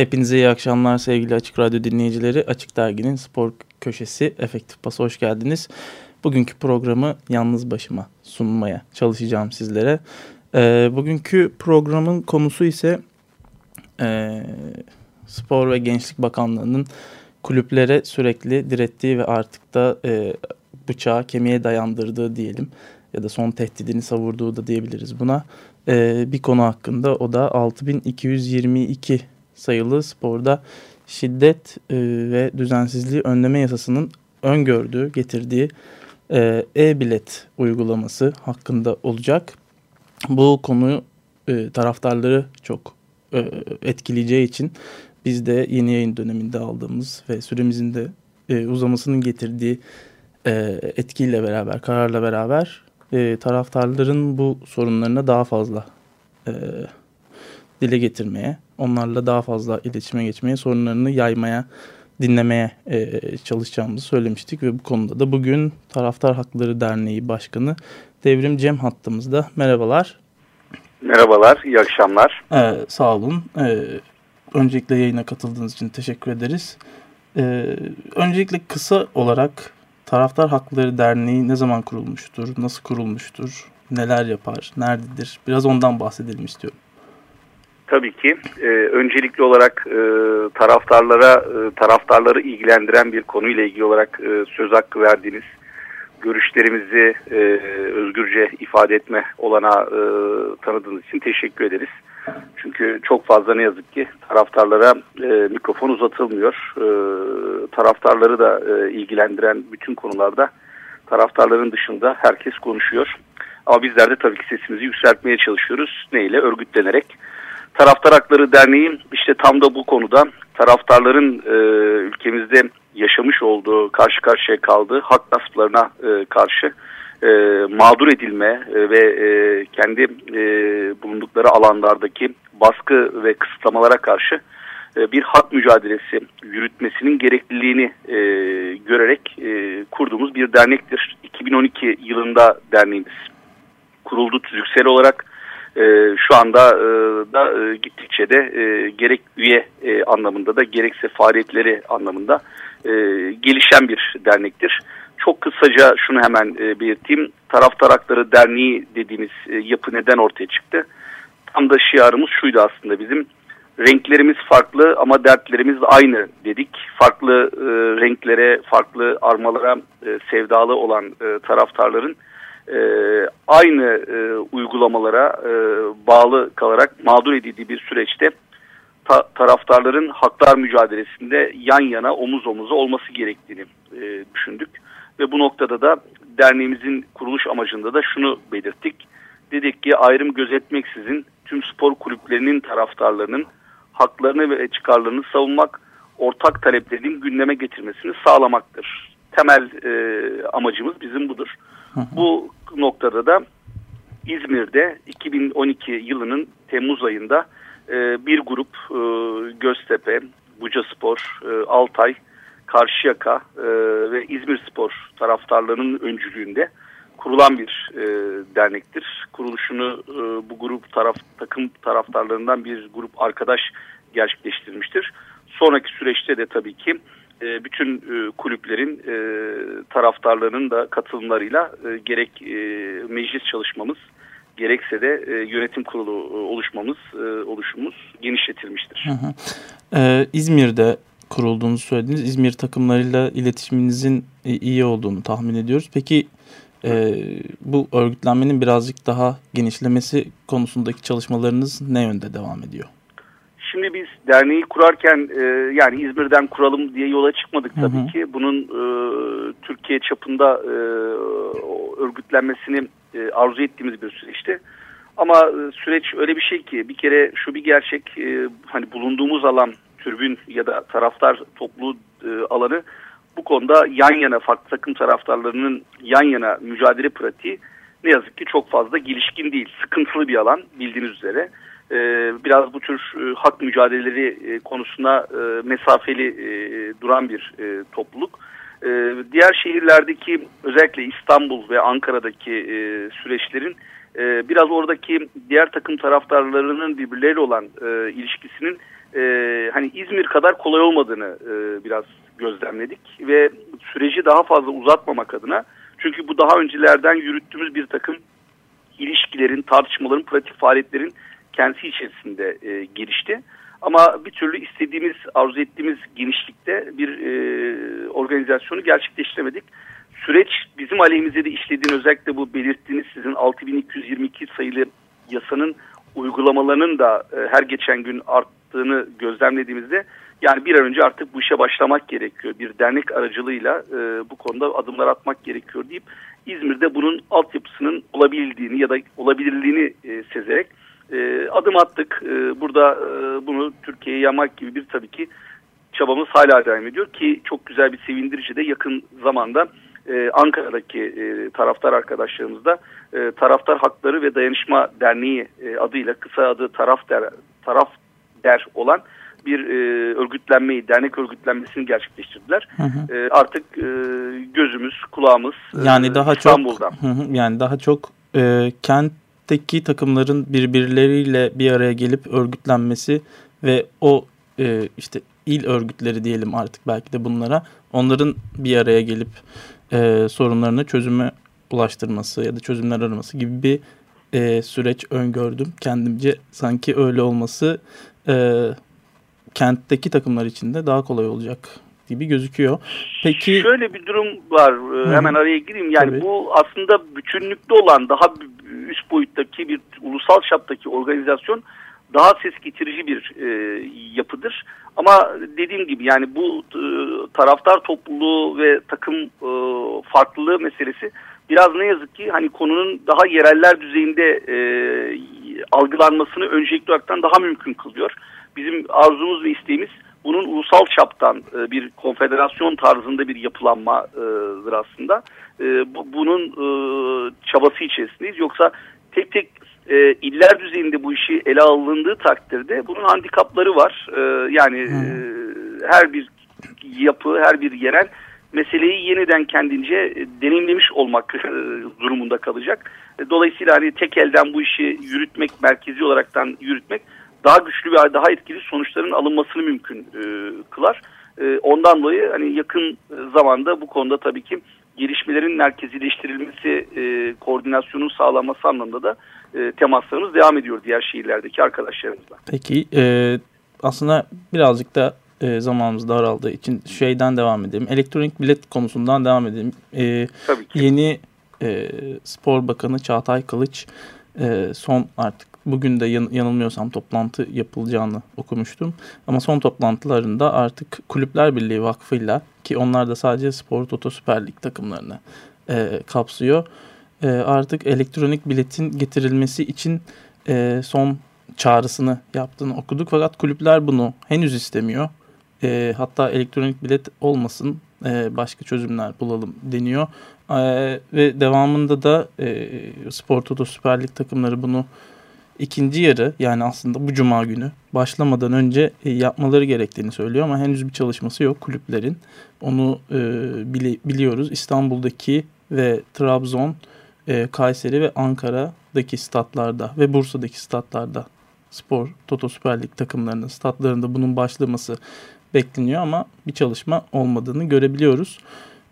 Hepinize iyi akşamlar sevgili Açık Radyo dinleyicileri. Açık Dergi'nin spor köşesi Efektif Pas'a hoş geldiniz. Bugünkü programı yalnız başıma sunmaya çalışacağım sizlere. Ee, bugünkü programın konusu ise e, Spor ve Gençlik Bakanlığı'nın kulüplere sürekli direttiği ve artık da e, bıçağı kemiğe dayandırdığı diyelim ya da son tehdidini savurduğu da diyebiliriz buna. E, bir konu hakkında o da 6222 sayılı sporda şiddet e, ve düzensizliği önleme yasasının öngördüğü, getirdiği e, e-bilet uygulaması hakkında olacak. Bu konu e, taraftarları çok e, etkileyeceği için biz de yeni yayın döneminde aldığımız ve süremizin de e, uzamasının getirdiği e, etkiyle beraber, kararla beraber e, taraftarların bu sorunlarına daha fazla e, dile getirmeye, onlarla daha fazla iletişime geçmeye, sorunlarını yaymaya, dinlemeye e, çalışacağımızı söylemiştik. Ve bu konuda da bugün Taraftar Hakları Derneği Başkanı Devrim Cem hattımızda. Merhabalar. Merhabalar, iyi akşamlar. Ee, sağ olun. Ee, öncelikle yayına katıldığınız için teşekkür ederiz. Ee, öncelikle kısa olarak Taraftar Hakları Derneği ne zaman kurulmuştur, nasıl kurulmuştur, neler yapar, nerededir? Biraz ondan bahsedelim istiyorum. Tabii ki. Ee, öncelikli olarak e, taraftarlara, e, taraftarları ilgilendiren bir konuyla ilgili olarak e, söz hakkı verdiğiniz, görüşlerimizi e, özgürce ifade etme olana e, tanıdığınız için teşekkür ederiz. Çünkü çok fazla ne yazık ki taraftarlara e, mikrofon uzatılmıyor. E, taraftarları da e, ilgilendiren bütün konularda taraftarların dışında herkes konuşuyor. Ama bizler de tabii ki sesimizi yükseltmeye çalışıyoruz. Neyle? Örgütlenerek. Taraftar Hakları Derneği işte tam da bu konuda taraftarların e, ülkemizde yaşamış olduğu, karşı karşıya kaldığı hak gasplarına e, karşı e, mağdur edilme e, ve e, kendi e, bulundukları alanlardaki baskı ve kısıtlamalara karşı e, bir hak mücadelesi yürütmesinin gerekliliğini e, görerek e, kurduğumuz bir dernektir. 2012 yılında derneğimiz kuruldu tüzüksel olarak. E, şu anda e, da e, gittikçe de e, gerek üye e, anlamında da gerekse faaliyetleri anlamında e, gelişen bir dernektir. Çok kısaca şunu hemen e, belirteyim. Taraftar Hakları Derneği dediğimiz e, yapı neden ortaya çıktı? Tam da şiarımız şuydu aslında bizim. Renklerimiz farklı ama dertlerimiz aynı dedik. Farklı e, renklere, farklı armalara e, sevdalı olan e, taraftarların e, aynı e, uygulamalara e, bağlı kalarak mağdur edildiği bir süreçte ta taraftarların haklar mücadelesinde yan yana omuz omuza olması gerektiğini e, düşündük. Ve bu noktada da derneğimizin kuruluş amacında da şunu belirttik. Dedik ki ayrım gözetmeksizin tüm spor kulüplerinin taraftarlarının haklarını ve çıkarlarını savunmak, ortak taleplerinin gündeme getirmesini sağlamaktır. Temel e, amacımız bizim budur. Bu noktada da İzmir'de 2012 yılının Temmuz ayında e, bir grup e, Göztepe, Buca Spor, e, Altay, Karşıyaka e, ve İzmir Spor taraftarlarının öncülüğünde kurulan bir e, dernektir. Kuruluşunu e, bu grup taraf takım taraftarlarından bir grup arkadaş gerçekleştirmiştir. Sonraki süreçte de tabii ki e, bütün e, kulüplerin e, taraftarlarının da katılımlarıyla gerek meclis çalışmamız gerekse de yönetim kurulu oluşmamız, oluşumuz genişletilmiştir. Hı hı. Ee, İzmir'de kurulduğunu söylediniz. İzmir takımlarıyla iletişiminizin iyi olduğunu tahmin ediyoruz. Peki e, bu örgütlenmenin birazcık daha genişlemesi konusundaki çalışmalarınız ne yönde devam ediyor? Şimdi biz derneği kurarken e, yani İzmir'den kuralım diye yola çıkmadık tabii hı hı. ki. Bunun e, Türkiye çapında e, örgütlenmesini e, arzu ettiğimiz bir süreçti. Ama e, süreç öyle bir şey ki bir kere şu bir gerçek e, hani bulunduğumuz alan türbün ya da taraftar toplu e, alanı bu konuda yan yana farklı takım taraftarlarının yan yana mücadele pratiği ne yazık ki çok fazla gelişkin değil. Sıkıntılı bir alan bildiğiniz üzere. E, biraz bu tür e, hak mücadeleleri e, konusuna e, mesafeli duran bir e, topluluk. E, diğer şehirlerdeki özellikle İstanbul ve Ankara'daki süreçlerin biraz oradaki diğer takım taraftarlarının birbirleriyle olan ilişkisinin hani İzmir kadar kolay olmadığını biraz gözlemledik ve süreci daha fazla uzatmamak adına çünkü bu daha öncelerden yürüttüğümüz bir takım ilişkilerin, tartışmaların, pratik faaliyetlerin kendisi içerisinde e, gelişti. Ama bir türlü istediğimiz, arzu ettiğimiz genişlikte bir e, organizasyonu gerçekleştiremedik. Süreç bizim aleyhimize de işlediğini özellikle bu belirttiğiniz sizin 6222 sayılı yasanın uygulamalarının da e, her geçen gün arttığını gözlemlediğimizde yani bir an önce artık bu işe başlamak gerekiyor. Bir dernek aracılığıyla e, bu konuda adımlar atmak gerekiyor deyip İzmir'de bunun altyapısının olabildiğini ya da olabilirliğini e, sezerek e, adım attık. E, burada e, bunu Türkiye'ye yamak gibi bir tabii ki çabamız hala devam ediyor ki çok güzel bir sevindirici de yakın zamanda e, Ankara'daki e, taraftar arkadaşlarımızda e, Taraftar Hakları ve Dayanışma Derneği e, adıyla kısa adı Taraf Der, Taraf Der olan bir e, örgütlenmeyi, dernek örgütlenmesini gerçekleştirdiler. Hı hı. E, artık e, gözümüz, kulağımız yani e, daha İstanbul'da. Çok, hı hı, yani daha çok e, kentteki takımların birbirleriyle bir araya gelip örgütlenmesi ve o e, işte il örgütleri diyelim artık belki de bunlara onların bir araya gelip e, sorunlarını çözüme ulaştırması ya da çözümler araması gibi bir e, süreç öngördüm. Kendimce sanki öyle olması e, kentteki takımlar için de daha kolay olacak gibi gözüküyor. Peki şöyle bir durum var. Hı. Hemen araya gireyim. Yani Tabii. bu aslında bütünlüklü olan daha üst boyuttaki bir ulusal çaptaki organizasyon daha ses getirici bir e, yapıdır. Ama dediğim gibi yani bu e, taraftar topluluğu ve takım e, farklılığı meselesi biraz ne yazık ki hani konunun daha yereller düzeyinde e, algılanmasını öncelikli olarak daha mümkün kılıyor. Bizim arzumuz ve isteğimiz bunun ulusal çaptan e, bir konfederasyon tarzında bir yapılanmadır aslında. E, bu, bunun e, çabası içerisindeyiz. Yoksa tek tek e, iller düzeyinde bu işi ele alındığı takdirde bunun handikapları var. E, yani e, her bir yapı, her bir yerel meseleyi yeniden kendince e, deneyimlemiş olmak e, durumunda kalacak. E, dolayısıyla hani tek elden bu işi yürütmek, merkezi olaraktan yürütmek daha güçlü ve daha etkili sonuçların alınmasını mümkün e, kılar. E, ondan dolayı hani yakın zamanda bu konuda tabii ki gelişmelerin merkezileştirilmesi, e, koordinasyonun sağlanması anlamında da e, temaslarımız devam ediyor diğer şehirlerdeki arkadaşlarımızla. Peki e, aslında birazcık da e, zamanımız daraldığı için şeyden devam edelim. Elektronik bilet konusundan devam edelim. E, Tabii ki. Yeni e, Spor Bakanı Çağatay Kılıç e, son artık bugün de yan, yanılmıyorsam toplantı yapılacağını okumuştum. Ama son toplantılarında artık Kulüpler Birliği Vakfı'yla ki onlar da sadece Spor Toto Süper Lig takımlarını e, kapsıyor. E, artık elektronik biletin getirilmesi için e, son çağrısını yaptığını okuduk. Fakat kulüpler bunu henüz istemiyor. E, hatta elektronik bilet olmasın e, başka çözümler bulalım deniyor. E, ve devamında da e, Spor Toto Süper Lig takımları bunu ikinci yarı yani aslında bu cuma günü başlamadan önce e, yapmaları gerektiğini söylüyor ama henüz bir çalışması yok kulüplerin. Onu e, bili, biliyoruz. İstanbul'daki ve Trabzon, e, Kayseri ve Ankara'daki statlarda ve Bursa'daki statlarda spor Toto Süper Lig takımlarının statlarında bunun başlaması bekleniyor ama bir çalışma olmadığını görebiliyoruz.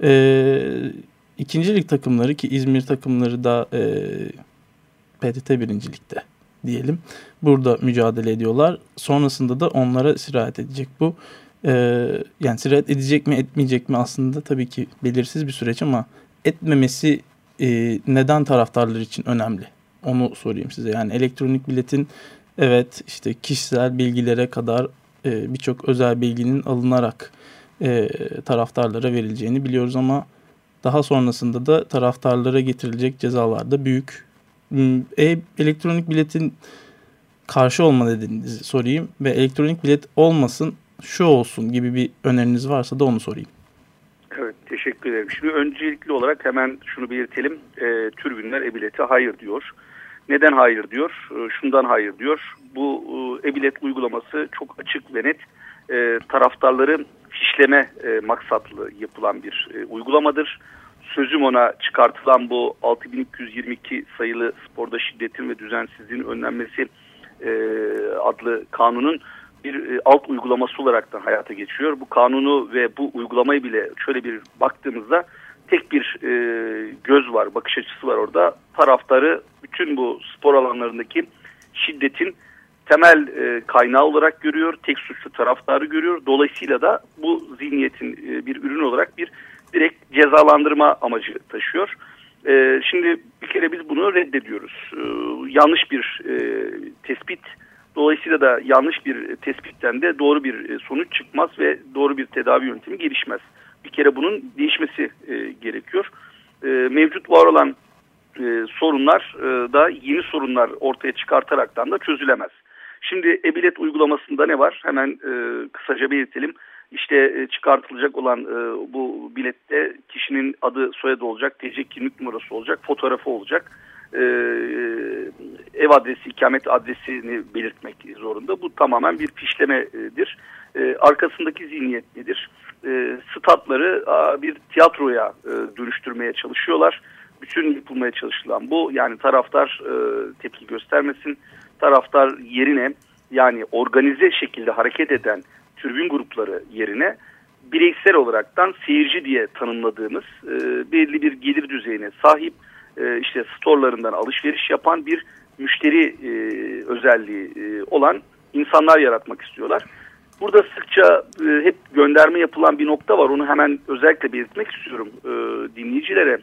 E, ikinci takımları ki İzmir takımları da e, PTT birincilikte diyelim. Burada mücadele ediyorlar. Sonrasında da onlara sirayet edecek bu. Ee, yani sirayet edecek mi etmeyecek mi aslında tabii ki belirsiz bir süreç ama etmemesi e, neden taraftarlar için önemli? Onu sorayım size. Yani elektronik biletin evet işte kişisel bilgilere kadar e, birçok özel bilginin alınarak e, taraftarlara verileceğini biliyoruz ama Daha sonrasında da taraftarlara getirilecek cezalar da büyük. Hmm, e, elektronik biletin karşı olma nedeninizi sorayım ve elektronik bilet olmasın şu olsun gibi bir öneriniz varsa da onu sorayım. Evet teşekkür ederim. Şimdi öncelikli olarak hemen şunu belirtelim. E, türbünler e-bilete hayır diyor. Neden hayır diyor? E, şundan hayır diyor. Bu e, e-bilet uygulaması çok açık ve net. E, taraftarları fişleme e, maksatlı yapılan bir e, uygulamadır. Sözüm ona çıkartılan bu 6222 sayılı sporda şiddetin ve düzensizliğin önlenmesi e, adlı kanunun bir e, alt uygulaması olaraktan hayata geçiyor. Bu kanunu ve bu uygulamayı bile şöyle bir baktığımızda tek bir e, göz var, bakış açısı var orada. Taraftarı bütün bu spor alanlarındaki şiddetin temel e, kaynağı olarak görüyor. Tek suçlu taraftarı görüyor. Dolayısıyla da bu zihniyetin e, bir ürün olarak bir direkt cezalandırma amacı taşıyor. E, şimdi bir kere biz bunu reddediyoruz. E, yanlış bir e, tespit. Dolayısıyla da yanlış bir tespitten de doğru bir e, sonuç çıkmaz ve doğru bir tedavi yöntemi gelişmez. Bir kere bunun değişmesi e, gerekiyor. E, mevcut var olan e, sorunlar e, da yeni sorunlar ortaya çıkartaraktan da çözülemez. Şimdi e-bilet uygulamasında ne var? Hemen e, kısaca belirtelim. İşte e, çıkartılacak olan e, bu bilette kişinin adı soyadı olacak, TC kimlik numarası olacak, fotoğrafı olacak. E, ev adresi, ikamet adresini belirtmek zorunda. Bu tamamen bir fişlemedir. E, arkasındaki zihniyet nedir? Statları bir tiyatroya dönüştürmeye çalışıyorlar. Bütün yapılmaya çalışılan bu. Yani taraftar tepki göstermesin. Taraftar yerine yani organize şekilde hareket eden türbün grupları yerine bireysel olaraktan seyirci diye tanımladığımız e, belli bir gelir düzeyine sahip e, işte storlarından alışveriş yapan bir müşteri e, özelliği e, olan insanlar yaratmak istiyorlar. Burada sıkça e, hep gönderme yapılan bir nokta var. Onu hemen özellikle belirtmek istiyorum e, dinleyicilere.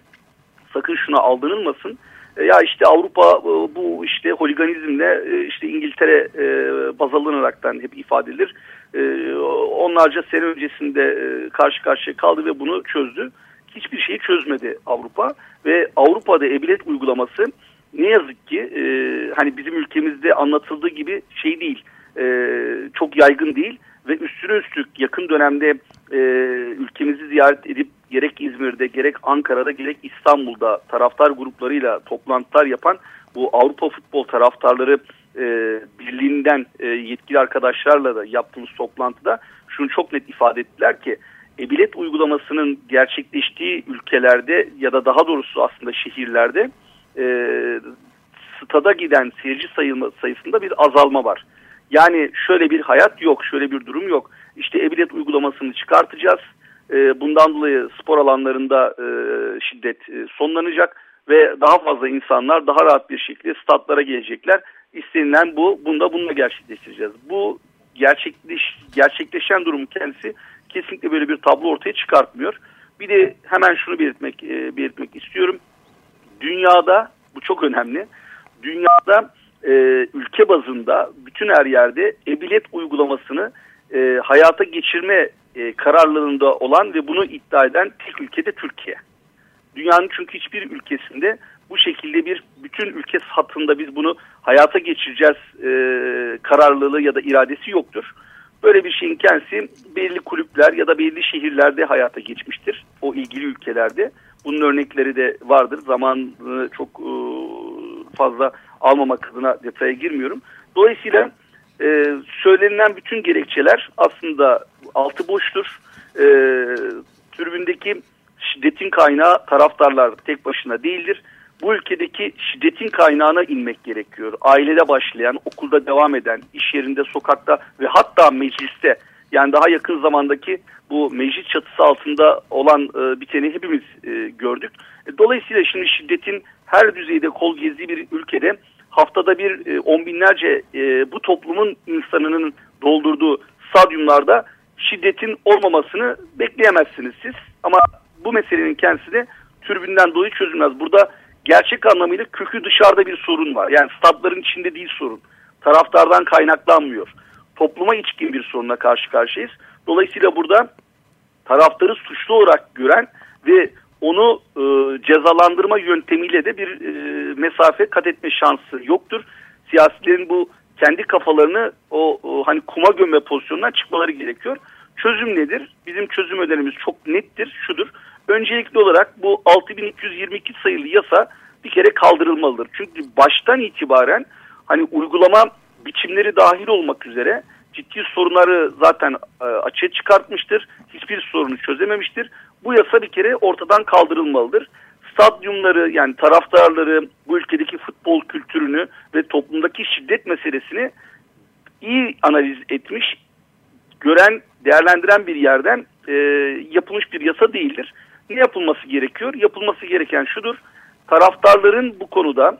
Sakın şuna aldanılmasın. E, ya işte Avrupa e, bu işte holiganizmle e, işte İngiltere baz alınaraktan hep ifade edilir. Onlarca sene öncesinde karşı karşıya kaldı ve bunu çözdü. Hiçbir şeyi çözmedi Avrupa ve Avrupa'da e-bilet uygulaması ne yazık ki hani bizim ülkemizde anlatıldığı gibi şey değil, çok yaygın değil ve üstüne üstlük yakın dönemde e, ülkemizi ziyaret edip gerek İzmir'de gerek Ankara'da gerek İstanbul'da taraftar gruplarıyla toplantılar yapan bu Avrupa futbol taraftarları e, birliğinden e, yetkili arkadaşlarla da yaptığımız toplantıda şunu çok net ifade ettiler ki e-bilet uygulamasının gerçekleştiği ülkelerde ya da daha doğrusu aslında şehirlerde e, stada giden seyirci sayılma, sayısında bir azalma var. Yani şöyle bir hayat yok, şöyle bir durum yok. İşte e-bilet uygulamasını çıkartacağız. E, bundan dolayı spor alanlarında e, şiddet e, sonlanacak ve daha fazla insanlar daha rahat bir şekilde statlara gelecekler. İstenilen bu, bunda bununla gerçekleştireceğiz. Bu gerçekleş, gerçekleşen durumun kendisi kesinlikle böyle bir tablo ortaya çıkartmıyor. Bir de hemen şunu belirtmek, belirtmek istiyorum. Dünyada, bu çok önemli, dünyada ülke bazında bütün her yerde e-bilet uygulamasını hayata geçirme e, kararlılığında olan ve bunu iddia eden tek ülke de Türkiye. Dünyanın çünkü hiçbir ülkesinde bu şekilde bir bütün ülke satında biz bunu hayata geçireceğiz e, kararlılığı ya da iradesi yoktur. Böyle bir şeyin kendisi belli kulüpler ya da belli şehirlerde hayata geçmiştir. O ilgili ülkelerde. Bunun örnekleri de vardır. Zamanı çok e, fazla almamak adına detaya girmiyorum. Dolayısıyla e, söylenilen bütün gerekçeler aslında altı boştur. E, tribündeki şiddetin kaynağı taraftarlar tek başına değildir. Bu ülkedeki şiddetin kaynağına inmek gerekiyor. Ailede başlayan, okulda devam eden, iş yerinde, sokakta ve hatta mecliste yani daha yakın zamandaki bu meclis çatısı altında olan e, biteni hepimiz e, gördük. E, dolayısıyla şimdi şiddetin her düzeyde kol gezdiği bir ülkede haftada bir e, on binlerce e, bu toplumun insanının doldurduğu stadyumlarda şiddetin olmamasını bekleyemezsiniz siz. Ama bu meselenin kendisi de türbünden dolayı çözülmez. Burada gerçek anlamıyla kökü dışarıda bir sorun var. Yani statların içinde değil sorun. Taraftardan kaynaklanmıyor. Topluma içkin bir sorunla karşı karşıyayız. Dolayısıyla burada taraftarı suçlu olarak gören ve onu e, cezalandırma yöntemiyle de bir e, mesafe kat etme şansı yoktur. Siyasilerin bu kendi kafalarını o, o hani kuma gömme pozisyonundan çıkmaları gerekiyor. Çözüm nedir? Bizim çözüm önerimiz çok nettir. Şudur. Öncelikli olarak bu 6222 sayılı yasa bir kere kaldırılmalıdır. Çünkü baştan itibaren hani uygulama biçimleri dahil olmak üzere ciddi sorunları zaten e, açığa çıkartmıştır. Hiçbir sorunu çözememiştir. Bu yasa bir kere ortadan kaldırılmalıdır. Stadyumları yani taraftarları, bu ülkedeki futbol kültürünü ve toplumdaki şiddet meselesini iyi analiz etmiş, gören, değerlendiren bir yerden e, yapılmış bir yasa değildir. Ne yapılması gerekiyor? Yapılması gereken şudur. Taraftarların bu konuda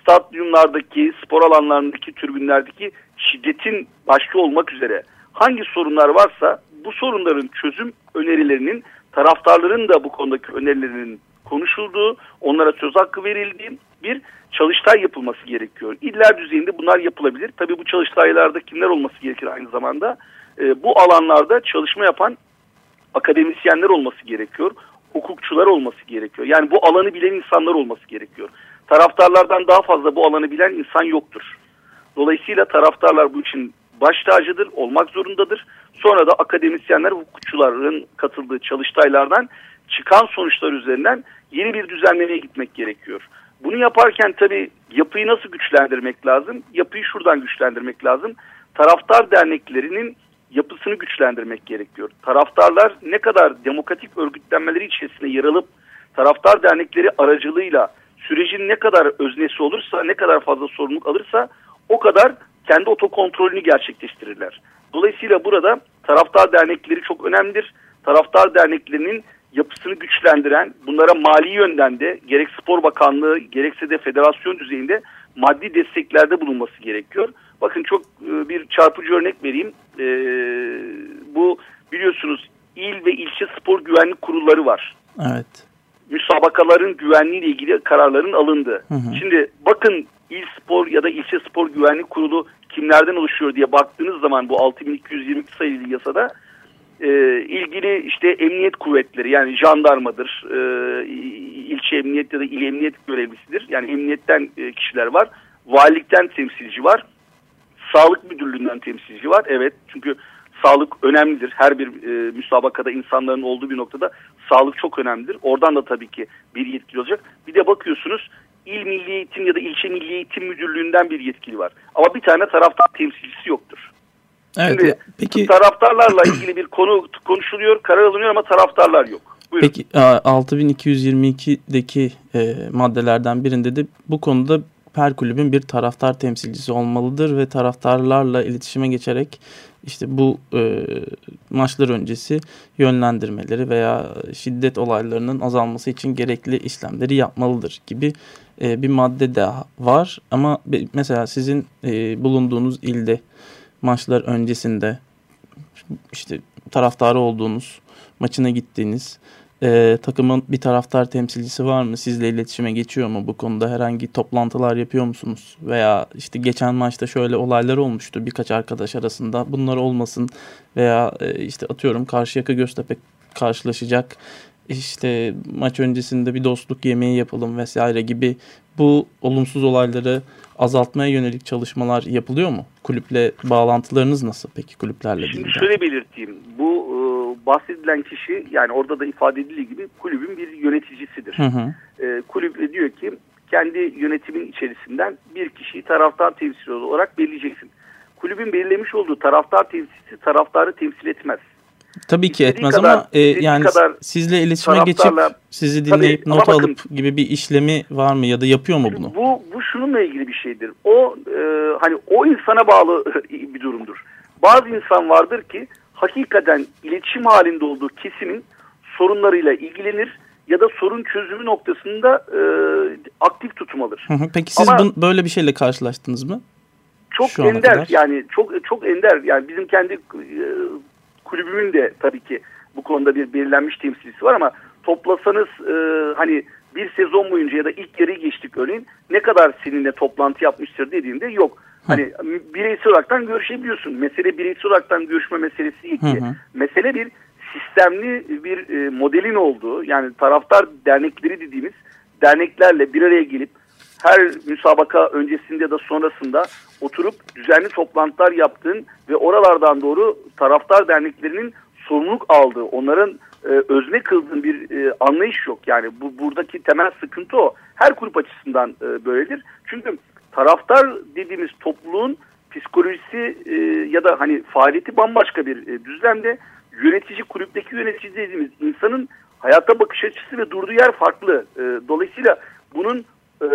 stadyumlardaki, spor alanlarındaki, tribünlerdeki şiddetin başta olmak üzere hangi sorunlar varsa bu sorunların çözüm önerilerinin taraftarların da bu konudaki önerilerinin konuşulduğu, onlara söz hakkı verildiği bir çalıştay yapılması gerekiyor. İller düzeyinde bunlar yapılabilir. Tabii bu çalıştaylarda kimler olması gerekir aynı zamanda? E, bu alanlarda çalışma yapan akademisyenler olması gerekiyor. Hukukçular olması gerekiyor. Yani bu alanı bilen insanlar olması gerekiyor. Taraftarlardan daha fazla bu alanı bilen insan yoktur. Dolayısıyla taraftarlar bu için baş tacıdır, olmak zorundadır. Sonra da akademisyenler, hukukçuların katıldığı çalıştaylardan çıkan sonuçlar üzerinden yeni bir düzenlemeye gitmek gerekiyor. Bunu yaparken tabii yapıyı nasıl güçlendirmek lazım? Yapıyı şuradan güçlendirmek lazım. Taraftar derneklerinin yapısını güçlendirmek gerekiyor. Taraftarlar ne kadar demokratik örgütlenmeleri içerisinde yer alıp taraftar dernekleri aracılığıyla sürecin ne kadar öznesi olursa, ne kadar fazla sorumluluk alırsa o kadar kendi otokontrolünü gerçekleştirirler. Dolayısıyla burada taraftar dernekleri çok önemlidir. Taraftar derneklerinin yapısını güçlendiren, bunlara mali yönden de gerek spor bakanlığı gerekse de federasyon düzeyinde maddi desteklerde bulunması gerekiyor. Bakın çok e, bir çarpıcı örnek vereyim. E, bu biliyorsunuz il ve ilçe spor güvenlik kurulları var. Evet. Müsabakaların güvenliğiyle ilgili kararların alındı. Hı hı. Şimdi bakın il spor ya da ilçe spor güvenlik kurulu kimlerden oluşuyor diye baktığınız zaman bu 6222 sayılı yasada e, ilgili işte emniyet kuvvetleri yani jandarmadır, e, ilçe emniyet ya da il emniyet görevlisidir. Yani emniyetten e, kişiler var, valilikten temsilci var, sağlık müdürlüğünden temsilci var. Evet çünkü sağlık önemlidir. Her bir e, müsabakada insanların olduğu bir noktada sağlık çok önemlidir. Oradan da tabii ki bir yetkili olacak. Bir de bakıyorsunuz il milli eğitim ya da ilçe milli eğitim müdürlüğünden bir yetkili var. Ama bir tane taraftar temsilcisi yoktur. Evet, Şimdi peki taraftarlarla ilgili bir konu konuşuluyor, karar alınıyor ama taraftarlar yok. Buyurun. Peki 6222'deki e, maddelerden birinde de bu konuda her kulübün bir taraftar temsilcisi olmalıdır ve taraftarlarla iletişime geçerek işte bu e, maçlar öncesi yönlendirmeleri veya şiddet olaylarının azalması için gerekli işlemleri yapmalıdır gibi e, bir madde de var. Ama mesela sizin e, bulunduğunuz ilde maçlar öncesinde işte taraftarı olduğunuz maçına gittiğiniz e, takımın bir taraftar temsilcisi var mı? Sizle iletişime geçiyor mu bu konuda? Herhangi toplantılar yapıyor musunuz? Veya işte geçen maçta şöyle olaylar olmuştu birkaç arkadaş arasında. Bunlar olmasın veya e, işte atıyorum Karşıyaka Göztepe karşılaşacak. İşte maç öncesinde bir dostluk yemeği yapalım vesaire gibi bu olumsuz olayları azaltmaya yönelik çalışmalar yapılıyor mu? Kulüple bağlantılarınız nasıl peki kulüplerle? Şimdi şöyle belirteyim. Bu e, bahsedilen kişi yani orada da ifade edildiği gibi kulübün bir yöneticisidir. Hı hı. E, kulüp diyor ki kendi yönetimin içerisinden bir kişiyi taraftar temsilcisi olarak belirleyeceksin. Kulübün belirlemiş olduğu taraftar temsilcisi taraftarı temsil etmez. Tabii ki etmez kadar, ama e, yani kadar sizle iletişime geçip sizi dinleyip tabii, not bakın, alıp gibi bir işlemi var mı ya da yapıyor mu bunu? Bu bu şununla ilgili bir şeydir. O e, hani o insana bağlı bir durumdur. Bazı insan vardır ki hakikaten iletişim halinde olduğu kesimin sorunlarıyla ilgilenir ya da sorun çözümü noktasında e, aktif tutum alır. Peki siz Ama, bun, böyle bir şeyle karşılaştınız mı? Çok Şu ender yani çok çok ender yani bizim kendi e, kulübümün de tabii ki bu konuda bir belirlenmiş temsilcisi var ama toplasanız e, hani bir sezon boyunca ya da ilk yarıyı geçtik örneğin ne kadar seninle toplantı yapmıştır dediğinde yok. Hani bireysel olaraktan görüşebiliyorsun. Mesele bireysel olaraktan görüşme meselesi değil ki. Hı hı. Mesele bir sistemli bir e, modelin olduğu yani taraftar dernekleri dediğimiz derneklerle bir araya gelip her müsabaka öncesinde da sonrasında oturup düzenli toplantılar yaptığın ve oralardan doğru taraftar derneklerinin sorumluluk aldığı, onların e, özne kıldığın bir e, anlayış yok. Yani bu buradaki temel sıkıntı o. Her kulüp açısından e, böyledir. Çünkü taraftar dediğimiz topluluğun psikolojisi e, ya da hani faaliyeti bambaşka bir e, düzlemde. Yönetici, kulüpteki yönetici dediğimiz insanın hayata bakış açısı ve durduğu yer farklı. E, dolayısıyla bunun e,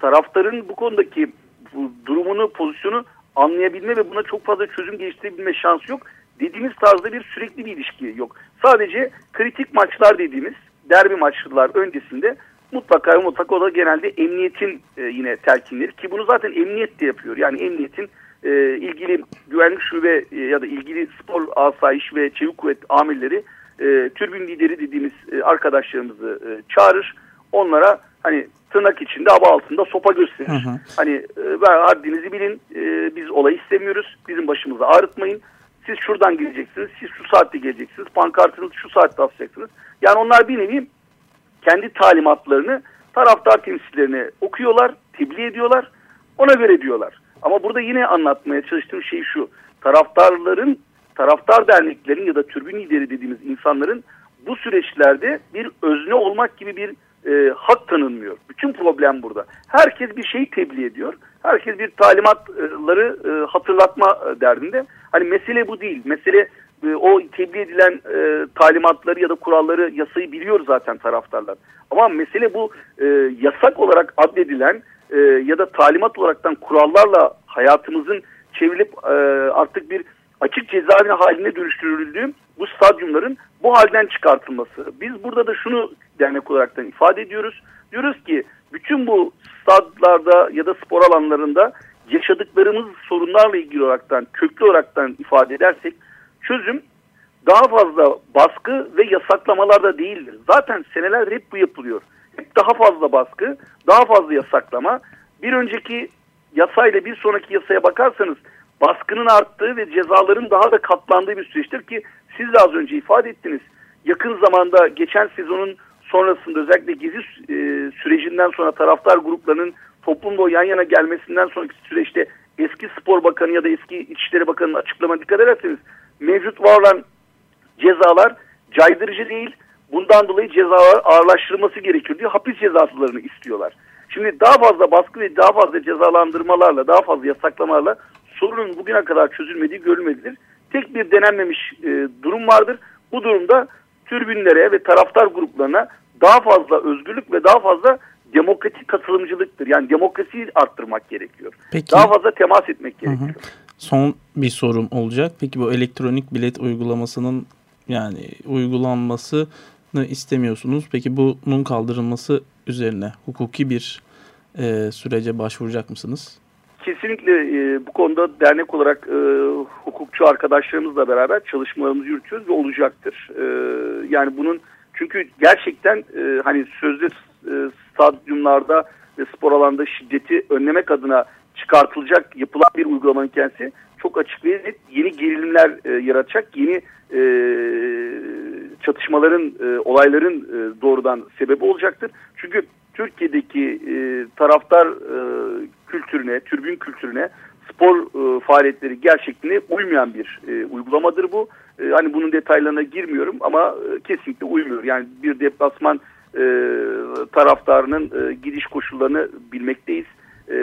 taraftarın bu konudaki bu durumunu, pozisyonu anlayabilme ve buna çok fazla çözüm geliştirebilme şansı yok. Dediğimiz tarzda bir sürekli bir ilişki yok. Sadece kritik maçlar dediğimiz derbi maçlar öncesinde mutlaka mutlaka o da genelde emniyetin e, yine telkinleri ki bunu zaten emniyet de yapıyor. Yani emniyetin e, ilgili güvenlik şube e, ya da ilgili spor asayiş ve çevik kuvvet amirleri e, türbün lideri dediğimiz e, arkadaşlarımızı e, çağırır. Onlara hani tırnak içinde aba altında sopa gösterir. Hı hı. Hani e, haddinizi bilin e, biz olayı istemiyoruz. Bizim başımızı ağrıtmayın. Siz şuradan geleceksiniz. Siz şu saatte geleceksiniz. Pankartınızı şu saatte asacaksınız. Yani onlar bir nevi kendi talimatlarını taraftar temsilcilerine okuyorlar, tebliğ ediyorlar. Ona göre diyorlar. Ama burada yine anlatmaya çalıştığım şey şu. Taraftarların, taraftar derneklerin ya da türbün lideri dediğimiz insanların bu süreçlerde bir özne olmak gibi bir e, hak tanınmıyor. Bütün problem burada. Herkes bir şeyi tebliğ ediyor. Herkes bir talimatları e, hatırlatma derdinde. Hani mesele bu değil. Mesele e, o tebliğ edilen e, talimatları ya da kuralları, yasayı biliyor zaten taraftarlar. Ama mesele bu e, yasak olarak addedilen e, ya da talimat olaraktan kurallarla hayatımızın çevrilip e, artık bir açık cezaevine haline dönüştürüldüğü bu stadyumların bu halden çıkartılması. Biz burada da şunu dernek olaraktan ifade ediyoruz. Diyoruz ki bütün bu stadlarda ya da spor alanlarında yaşadıklarımız sorunlarla ilgili olaraktan, köklü olaraktan ifade edersek çözüm daha fazla baskı ve yasaklamalar da değildir. Zaten seneler hep bu yapılıyor. Hep daha fazla baskı, daha fazla yasaklama. Bir önceki yasayla bir sonraki yasaya bakarsanız baskının arttığı ve cezaların daha da katlandığı bir süreçtir ki siz de az önce ifade ettiniz. Yakın zamanda geçen sezonun sonrasında özellikle gezi e, sürecinden sonra taraftar gruplarının toplumda yan yana gelmesinden sonraki süreçte eski spor bakanı ya da eski İçişleri Bakanı'nın açıklama dikkat ederseniz mevcut var olan cezalar caydırıcı değil. Bundan dolayı cezalar ağırlaştırılması gerekiyor diye hapis cezalarını istiyorlar. Şimdi daha fazla baskı ve daha fazla cezalandırmalarla, daha fazla yasaklamalarla sorunun bugüne kadar çözülmediği görülmelidir. Tek bir denenmemiş e, durum vardır. Bu durumda türbünlere ve taraftar gruplarına daha fazla özgürlük ve daha fazla demokratik katılımcılıktır. Yani demokrasiyi arttırmak gerekiyor. Peki, daha fazla temas etmek gerekiyor. Hı hı. Son bir sorum olacak. Peki bu elektronik bilet uygulamasının yani uygulanmasını istemiyorsunuz. Peki bunun kaldırılması üzerine hukuki bir e, sürece başvuracak mısınız? Kesinlikle e, bu konuda dernek olarak e, hukukçu arkadaşlarımızla beraber çalışmalarımızı yürütüyoruz ve olacaktır. E, yani bunun çünkü gerçekten e, hani sözde e, stadyumlarda ve spor alanda şiddeti önlemek adına çıkartılacak yapılan bir uygulamanın kendisi çok açık ve net yeni gerilimler e, yaratacak, yeni e, çatışmaların, e, olayların e, doğrudan sebebi olacaktır. Çünkü Türkiye'deki e, taraftar e, kültürüne, türbün kültürüne spor e, faaliyetleri gerçekliğine uymayan bir e, uygulamadır bu. E, hani bunun detaylarına girmiyorum ama e, kesinlikle uymuyor. Yani bir deplasman e, taraftarının e, gidiş koşullarını bilmekteyiz. E,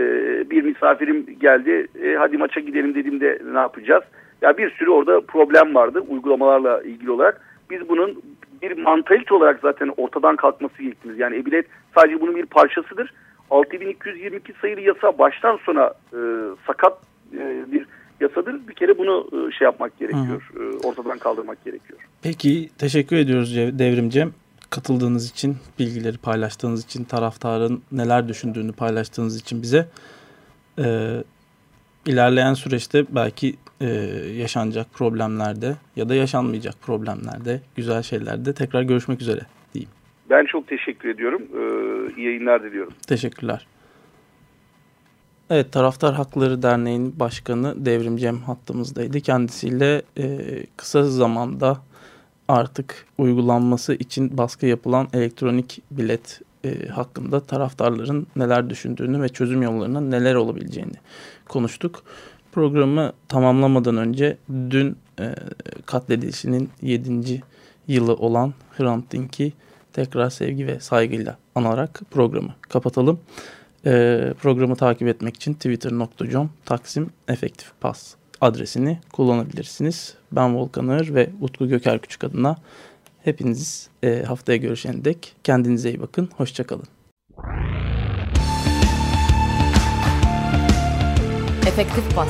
bir misafirim geldi, e, hadi maça gidelim dediğimde ne yapacağız? Ya bir sürü orada problem vardı uygulamalarla ilgili olarak. Biz bunun bir mantalite olarak zaten ortadan kalkması gerektiğimiz. Yani e-bilet sadece bunun bir parçasıdır. 6222 sayılı yasa baştan sona e, sakat e, bir yasadır. Bir kere bunu e, şey yapmak gerekiyor. E, ortadan kaldırmak gerekiyor. Peki teşekkür ediyoruz Devrimcem. Katıldığınız için, bilgileri paylaştığınız için, taraftarın neler düşündüğünü paylaştığınız için bize. E, ilerleyen süreçte belki e, yaşanacak problemlerde ya da yaşanmayacak problemlerde, güzel şeylerde tekrar görüşmek üzere. Ben çok teşekkür ediyorum. Ee, iyi yayınlar diliyorum. Teşekkürler. Evet, Taraftar Hakları Derneği'nin başkanı Devrim Cem hattımızdaydı. Kendisiyle e, kısa zamanda artık uygulanması için baskı yapılan elektronik bilet e, hakkında taraftarların neler düşündüğünü ve çözüm yollarına neler olabileceğini konuştuk. Programı tamamlamadan önce dün e, katledilişinin 7. yılı olan Hrant Dink'i tekrar sevgi ve saygıyla anarak programı kapatalım. E, programı takip etmek için twitter.com taksim efektif pas adresini kullanabilirsiniz. Ben Volkan Ağır ve Utku Göker Küçük adına hepiniz e, haftaya görüşene dek kendinize iyi bakın. Hoşçakalın. Efektif Pas